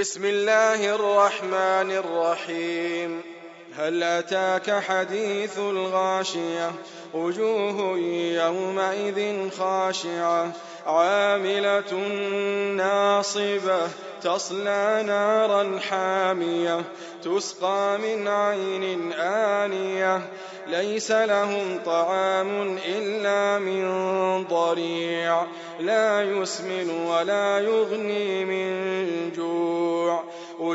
بسم الله الرحمن الرحيم. هل أتاك حديث الغاشية؟ وجوه يومئذ خاشعة. عاملة ناصبة. تصلى نارا حامية. تسقى من عين آنية. ليس لهم طعام إلا من ضريع. لا يسمن ولا يغني من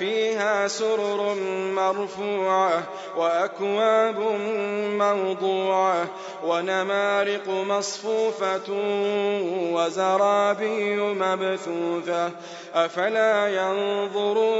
فيها سرر مرفوعة وأكواب موضوعة ونمارق مصفوفة وزرابي مبثوثة أفلا ينظرون